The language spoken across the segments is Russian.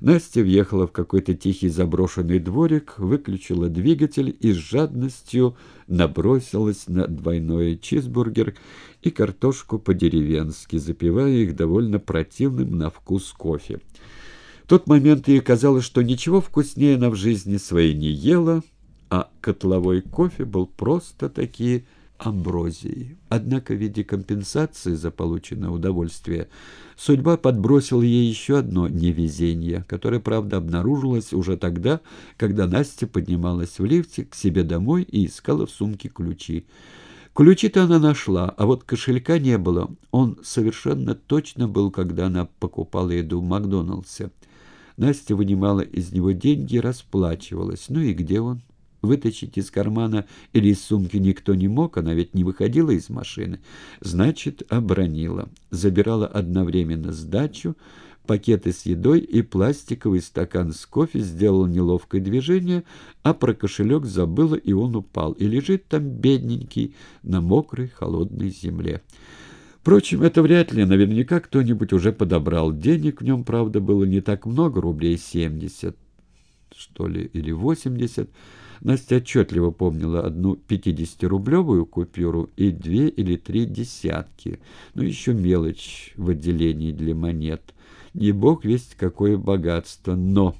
Настя въехала в какой-то тихий заброшенный дворик, выключила двигатель и с жадностью набросилась на двойной чизбургер и картошку по-деревенски, запивая их довольно противным на вкус кофе. В тот момент ей казалось, что ничего вкуснее она в жизни своей не ела, а котловой кофе был просто-таки амброзией. Однако в виде компенсации за полученное удовольствие судьба подбросила ей еще одно невезение, которое, правда, обнаружилось уже тогда, когда Настя поднималась в лифте к себе домой и искала в сумке ключи. Ключи-то она нашла, а вот кошелька не было. Он совершенно точно был, когда она покупала еду в Макдоналдсе. Настя вынимала из него деньги расплачивалась. Ну и где он? Вытащить из кармана или из сумки никто не мог, она ведь не выходила из машины. Значит, обронила. Забирала одновременно сдачу, пакеты с едой и пластиковый стакан с кофе, сделала неловкое движение, а про кошелек забыла, и он упал, и лежит там бедненький на мокрой холодной земле. Впрочем, это вряд ли, наверняка кто-нибудь уже подобрал. Денег в нем, правда, было не так много, рублей семьдесят, что ли, или восемьдесят. Настя отчетливо помнила одну пятидесятирублевую купюру и две или три десятки, ну еще мелочь в отделении для монет. Не бог весть какое богатство, но...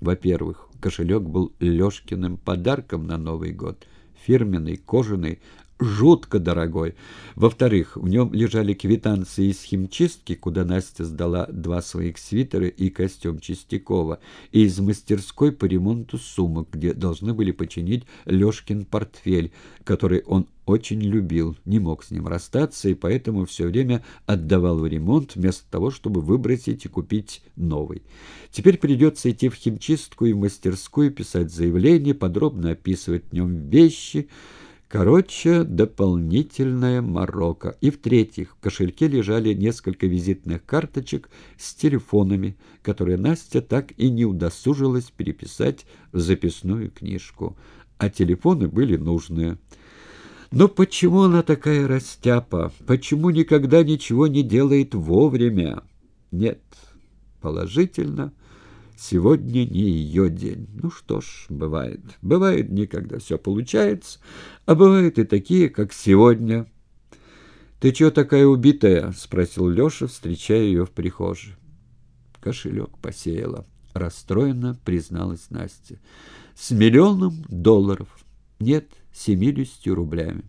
Во-первых, кошелек был Лешкиным подарком на Новый год, фирменный, кожаный, жутко дорогой. Во-вторых, в нем лежали квитанции из химчистки, куда Настя сдала два своих свитера и костюм Чистякова, и из мастерской по ремонту сумок, где должны были починить Лешкин портфель, который он очень любил, не мог с ним расстаться, и поэтому все время отдавал в ремонт, вместо того, чтобы выбросить и купить новый. Теперь придется идти в химчистку и в мастерскую, писать заявление, подробно описывать в нем вещи, Короче, дополнительная морока. И в-третьих, в кошельке лежали несколько визитных карточек с телефонами, которые Настя так и не удосужилась переписать в записную книжку. А телефоны были нужные. Но почему она такая растяпа? Почему никогда ничего не делает вовремя? Нет, положительно – Сегодня не ее день. Ну что ж, бывает. Бывает дни, когда все получается, а бывают и такие, как сегодня. «Ты чего такая убитая?» — спросил Леша, встречая ее в прихожей. Кошелек посеяла. Расстроенно призналась Настя. «С миллионом долларов. Нет, семидесятью рублями».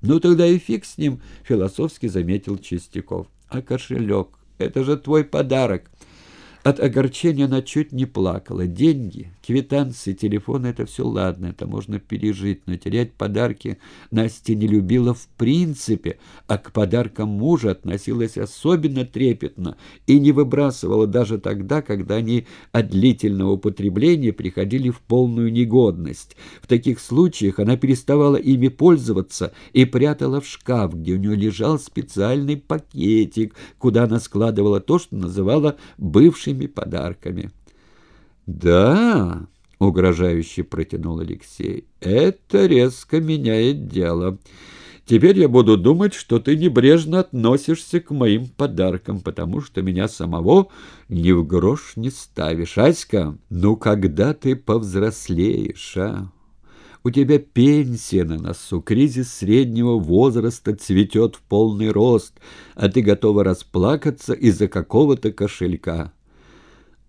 «Ну тогда и фиг с ним», — философски заметил Чистяков. «А кошелек? Это же твой подарок». От огорчения она чуть не плакала. Деньги, квитанции, телефон — это все ладно, это можно пережить, но терять подарки Настя не любила в принципе, а к подаркам мужа относилась особенно трепетно и не выбрасывала даже тогда, когда они от длительного употребления приходили в полную негодность. В таких случаях она переставала ими пользоваться и прятала в шкаф, где у нее лежал специальный пакетик, куда она складывала то, что называла бывший большими подарками. «Да», — угрожающе протянул Алексей, — «это резко меняет дело. Теперь я буду думать, что ты небрежно относишься к моим подаркам, потому что меня самого ни в грош не ставишь. Аська, ну когда ты повзрослеешь, а?» У тебя пенсия на носу, кризис среднего возраста цветет в полный рост, а ты готова расплакаться из-за какого-то кошелька.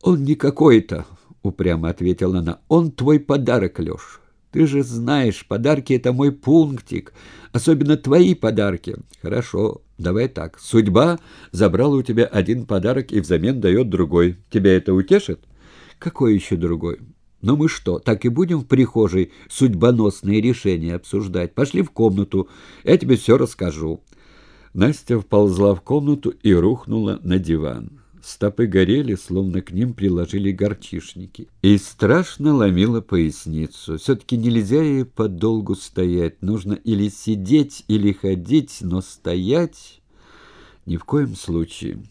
«Он не какой-то», — упрямо ответила она. «Он твой подарок, Леш. Ты же знаешь, подарки — это мой пунктик, особенно твои подарки. Хорошо, давай так. Судьба забрала у тебя один подарок и взамен дает другой. Тебя это утешит? Какой еще другой? Но мы что, так и будем в прихожей судьбоносные решения обсуждать? Пошли в комнату, я тебе все расскажу». Настя вползла в комнату и рухнула на диван. Стопы горели, словно к ним приложили горчишники. И страшно ломило поясницу. Все-таки нельзя ей подолгу стоять. Нужно или сидеть, или ходить, но стоять ни в коем случае.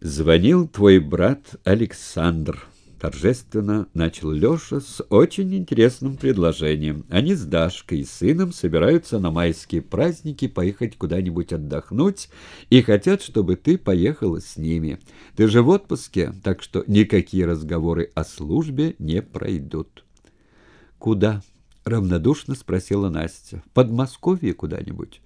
Звонил твой брат Александр. Торжественно начал Леша с очень интересным предложением. Они с Дашкой и сыном собираются на майские праздники поехать куда-нибудь отдохнуть и хотят, чтобы ты поехала с ними. Ты же в отпуске, так что никакие разговоры о службе не пройдут. «Куда?» — равнодушно спросила Настя. «В Подмосковье куда-нибудь?»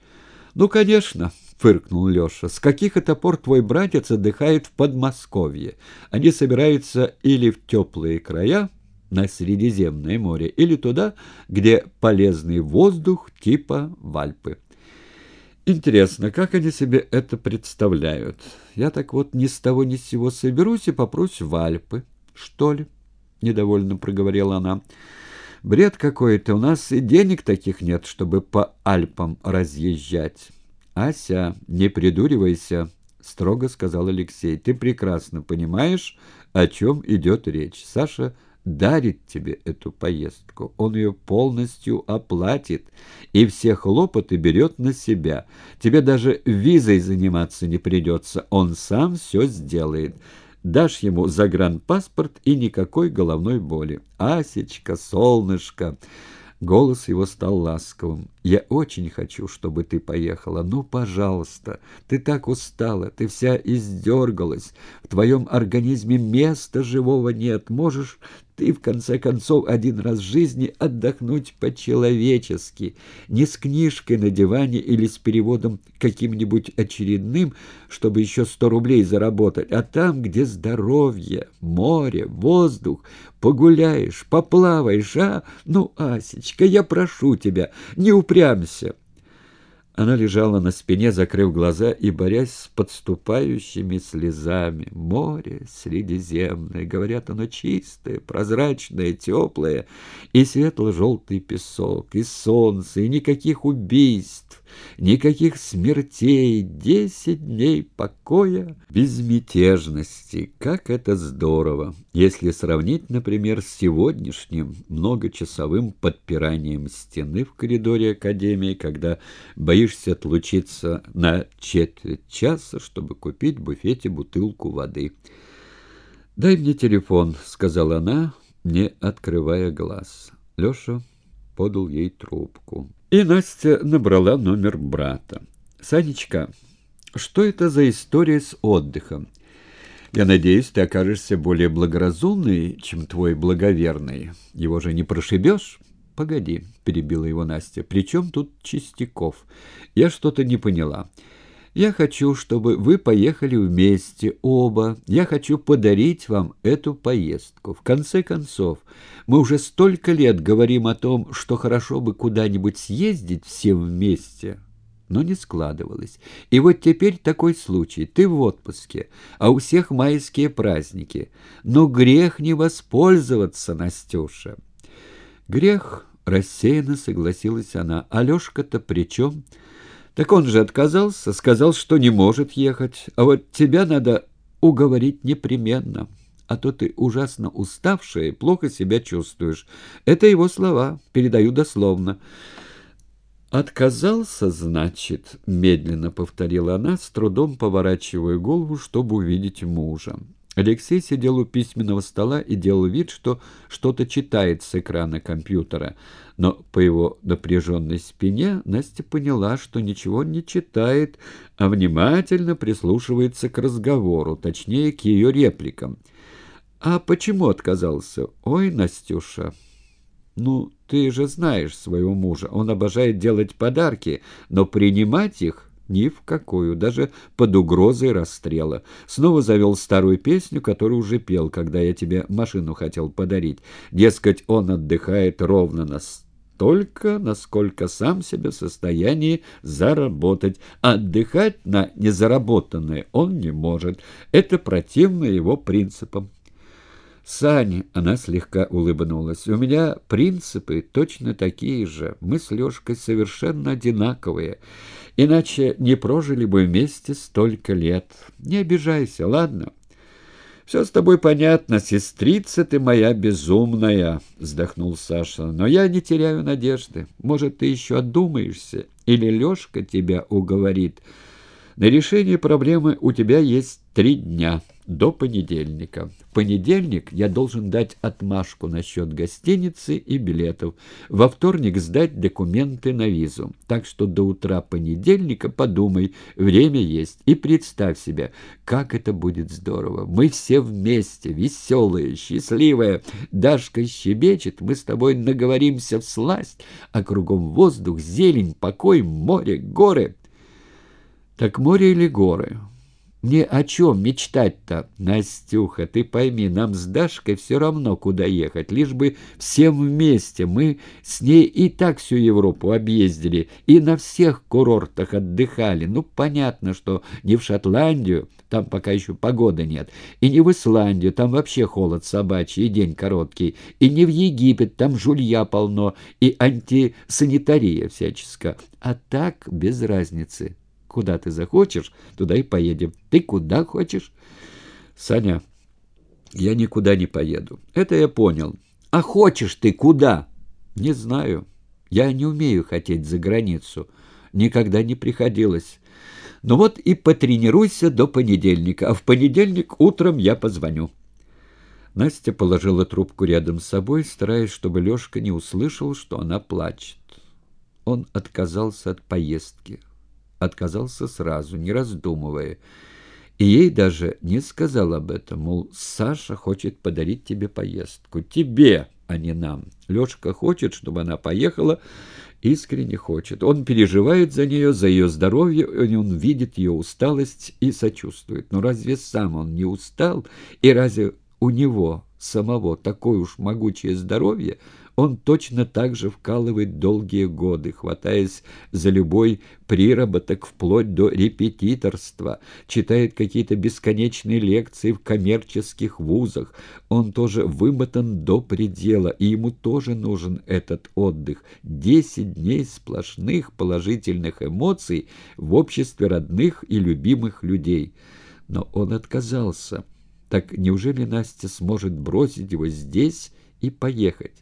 «Ну, конечно», — фыркнул Леша. «С каких это пор твой братец отдыхает в Подмосковье? Они собираются или в теплые края, на Средиземное море, или туда, где полезный воздух типа Вальпы». Интересно, как они себе это представляют? Я так вот ни с того ни с сего соберусь и попрусь в Альпы, что ли? — недовольно проговорила она. Бред какой-то, у нас и денег таких нет, чтобы по Альпам разъезжать. Ася, не придуривайся, строго сказал Алексей. Ты прекрасно понимаешь, о чем идет речь. Саша дарит тебе эту поездку. Он ее полностью оплатит и все хлопоты берет на себя. Тебе даже визой заниматься не придется. Он сам все сделает. Дашь ему загранпаспорт и никакой головной боли. Асечка, солнышко!» Голос его стал ласковым. «Я очень хочу, чтобы ты поехала. Ну, пожалуйста. Ты так устала, ты вся издергалась. В твоем организме места живого нет. Можешь ты, в конце концов, один раз в жизни отдохнуть по-человечески, не с книжкой на диване или с переводом каким-нибудь очередным, чтобы еще сто рублей заработать, а там, где здоровье, море, воздух, погуляешь, поплаваешь, а? Ну, Асечка, я прошу тебя, не упрямься. Она лежала на спине, закрыв глаза и борясь с подступающими слезами. Море Средиземное, говорят, оно чистое, прозрачное, теплое, и светло-желтый песок, и солнце, и никаких убийств, никаких смертей, десять дней покоя, безмятежности. Как это здорово, если сравнить, например, с сегодняшним многочасовым подпиранием стены в коридоре Академии, когда боишься отлучиться на четверть часа, чтобы купить в буфете бутылку воды. «Дай мне телефон», — сказала она, не открывая глаз. Леша подал ей трубку. И Настя набрала номер брата. «Санечка, что это за история с отдыхом? Я надеюсь, ты окажешься более благоразумный, чем твой благоверный. Его же не прошибешь?» «Погоди», — перебила его Настя, — «при тут Чистяков? Я что-то не поняла. Я хочу, чтобы вы поехали вместе, оба. Я хочу подарить вам эту поездку. В конце концов, мы уже столько лет говорим о том, что хорошо бы куда-нибудь съездить всем вместе» но не складывалось. И вот теперь такой случай. Ты в отпуске, а у всех майские праздники. Но грех не воспользоваться, Настюша. Грех Рассеянно согласилась она. «Алешка-то при чем?» «Так он же отказался, сказал, что не может ехать. А вот тебя надо уговорить непременно. А то ты ужасно уставшая и плохо себя чувствуешь. Это его слова, передаю дословно». «Отказался, значит?» — медленно повторила она, с трудом поворачивая голову, чтобы увидеть мужа. Алексей сидел у письменного стола и делал вид, что что-то читает с экрана компьютера. Но по его напряженной спине Настя поняла, что ничего не читает, а внимательно прислушивается к разговору, точнее, к ее репликам. «А почему отказался? Ой, Настюша!» «Ну, ты же знаешь своего мужа. Он обожает делать подарки, но принимать их ни в какую, даже под угрозой расстрела. Снова завел старую песню, которую уже пел, когда я тебе машину хотел подарить. Дескать, он отдыхает ровно настолько, насколько сам себе в состоянии заработать. отдыхать на незаработанное он не может. Это противно его принципам. «Сань», — она слегка улыбнулась, — «у меня принципы точно такие же. Мы с Лешкой совершенно одинаковые. Иначе не прожили бы вместе столько лет. Не обижайся, ладно?» «Все с тобой понятно, сестрица ты моя безумная», — вздохнул Саша. «Но я не теряю надежды. Может, ты еще отдумаешься, или Лешка тебя уговорит. На решение проблемы у тебя есть Три дня до понедельника. В понедельник я должен дать отмашку насчет гостиницы и билетов. Во вторник сдать документы на визу. Так что до утра понедельника подумай, время есть. И представь себе, как это будет здорово. Мы все вместе, веселые, счастливые. Дашка щебечет, мы с тобой наговоримся в сласть, а кругом воздух, зелень, покой, море, горы. Так море или горы? Мне о чем мечтать-то, Настюха? Ты пойми, нам с Дашкой все равно, куда ехать, лишь бы всем вместе. Мы с ней и так всю Европу объездили, и на всех курортах отдыхали. Ну, понятно, что не в Шотландию, там пока еще погоды нет, и не в Исландию, там вообще холод собачий и день короткий, и не в Египет, там жулья полно и антисанитария всяческая. А так без разницы. Куда ты захочешь, туда и поедем. Ты куда хочешь? Саня, я никуда не поеду. Это я понял. А хочешь ты куда? Не знаю. Я не умею хотеть за границу. Никогда не приходилось. Ну вот и потренируйся до понедельника, а в понедельник утром я позвоню. Настя положила трубку рядом с собой, стараясь, чтобы Лешка не услышал, что она плачет. Он отказался от поездки отказался сразу, не раздумывая. И ей даже не сказал об этом, мол, Саша хочет подарить тебе поездку. Тебе, а не нам. Лешка хочет, чтобы она поехала, искренне хочет. Он переживает за нее, за ее здоровье, он видит ее усталость и сочувствует. Но разве сам он не устал? И разве у него самого такое уж могучее здоровье, он точно так же вкалывает долгие годы, хватаясь за любой приработок вплоть до репетиторства, читает какие-то бесконечные лекции в коммерческих вузах. Он тоже вымотан до предела, и ему тоже нужен этот отдых. Десять дней сплошных положительных эмоций в обществе родных и любимых людей. Но он отказался. Так неужели Настя сможет бросить его здесь и поехать?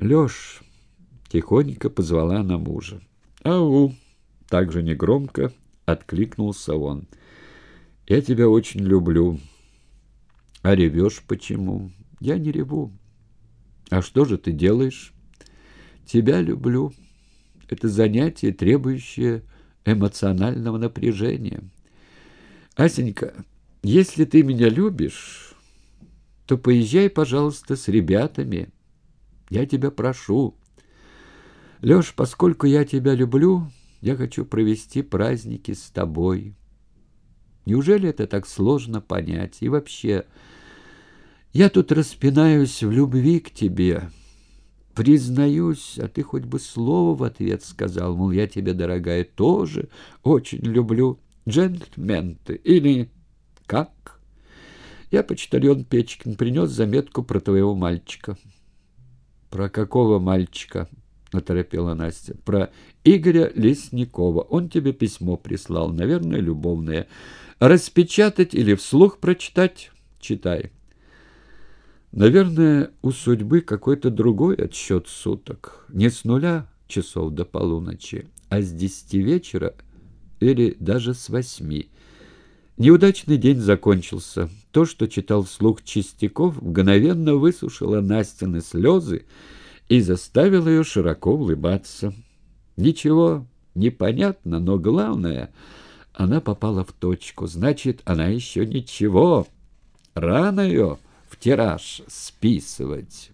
«Леш!» — тихонько позвала она мужа. «Ау!» — также негромко откликнулся он. «Я тебя очень люблю. А ревешь почему?» «Я не реву. А что же ты делаешь?» «Тебя люблю. Это занятие, требующее эмоционального напряжения. Асенька, если ты меня любишь, то поезжай, пожалуйста, с ребятами». Я тебя прошу. Леш, поскольку я тебя люблю, я хочу провести праздники с тобой. Неужели это так сложно понять? И вообще, я тут распинаюсь в любви к тебе. Признаюсь, а ты хоть бы слово в ответ сказал, мол, я тебя, дорогая, тоже очень люблю. Джентльмен ты или как? Я, почтальон Печкин, принес заметку про твоего мальчика. «Про какого мальчика?» — оторопела Настя. «Про Игоря Лесникова. Он тебе письмо прислал, наверное, любовное. Распечатать или вслух прочитать? Читай». Наверное, у судьбы какой-то другой отсчет суток. Не с нуля часов до полуночи, а с десяти вечера или даже с восьми. Неудачный день закончился. То, что читал вслух Чистяков, мгновенно высушило Настины слезы и заставило ее широко улыбаться. Ничего непонятно, но главное, она попала в точку. Значит, она еще ничего. Рано ее в тираж списывать».